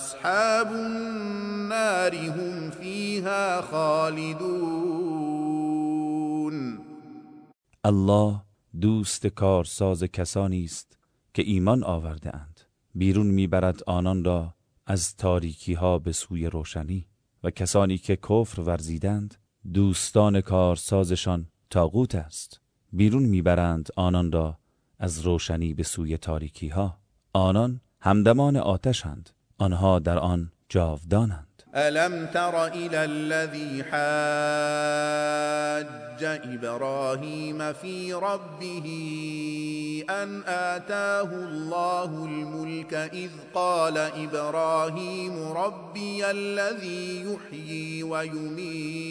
أصحاب النار هم فيها خالدون الله دوست کارساز کسانی است که ایمان آورده اند. بیرون میبرد آنان را از تاریکی ها به سوی روشنی و کسانی که کفر ورزیدند، دوستان کارسازشان تاغوت است. بیرون میبرند آنان را از روشنی به سوی تاریکی ها آنان همدمان آتشند آنها در آن جاودانند. ألم تر إلى الذي حاج إبراهيم في ربه أن آتاه الله الملك إذ قال إبراهيم ربي الذي يحيي ويميت؟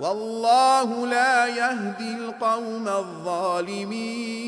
والله لا يهدي القوم الظالمين.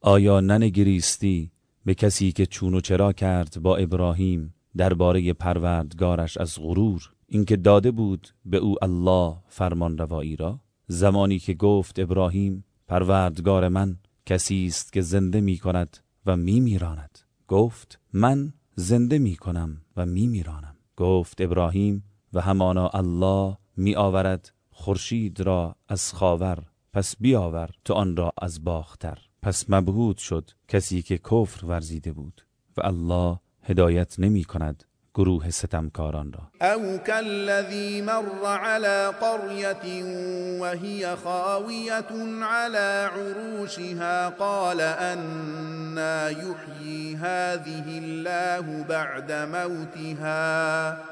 آیا ننگریستی به کسی که چون و چرا کرد با ابراهیم درباره پروردگارش از غرور؟ اینکه داده بود به او الله فرمان روایی را؟ زمانی که گفت ابراهیم، پروردگار من، کسی است که زنده می کند و می میراند. گفت، من زنده می کنم و می میرانم. گفت ابراهیم و همانا الله می آورد خورشید را از خاور، پس بیاور تو آن را از باختر. پس مبهود شد کسی که کفر ورزیده بود و الله هدایت نمی کند گروه ستمکاران را. او كالذي مر على قرية وهي خاوية على عروشها قال أنا يحيي هذه الله بعد موتها.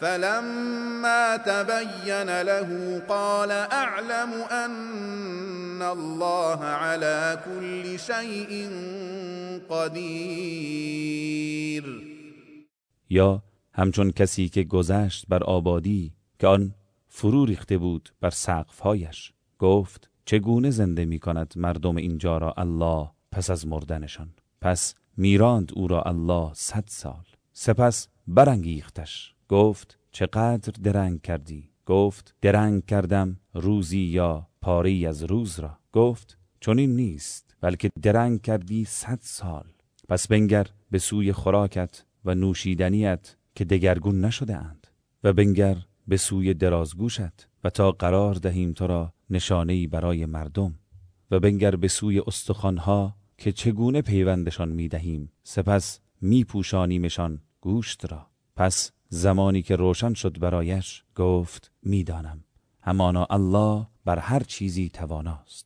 فلما تبين له قال أعلم أن الله على كل شيء قدیر یا همچون کسی که گذشت بر آبادی، که آن فرو ریخته بود بر سقفهایش، گفت چگونه زنده می کند مردم اینجا را الله پس از مردنشان؟ پس میراند او را الله صد سال، سپس برانگیختش. گفت، چقدر درنگ کردی؟ گفت، درنگ کردم روزی یا پاره از روز را. گفت، چنین نیست، بلکه درنگ کردی صد سال. پس بنگر به سوی خوراکت و نوشیدنیت که دگرگون نشده اند. و بنگر به سوی درازگوشت و تا قرار دهیم تو را نشانهای برای مردم. و بنگر به سوی استخوانها که چگونه پیوندشان می دهیم سپس می پوشانیمشان گوشت را. پس زمانی که روشن شد برایش گفت میدانم. همانا الله بر هر چیزی تواناست.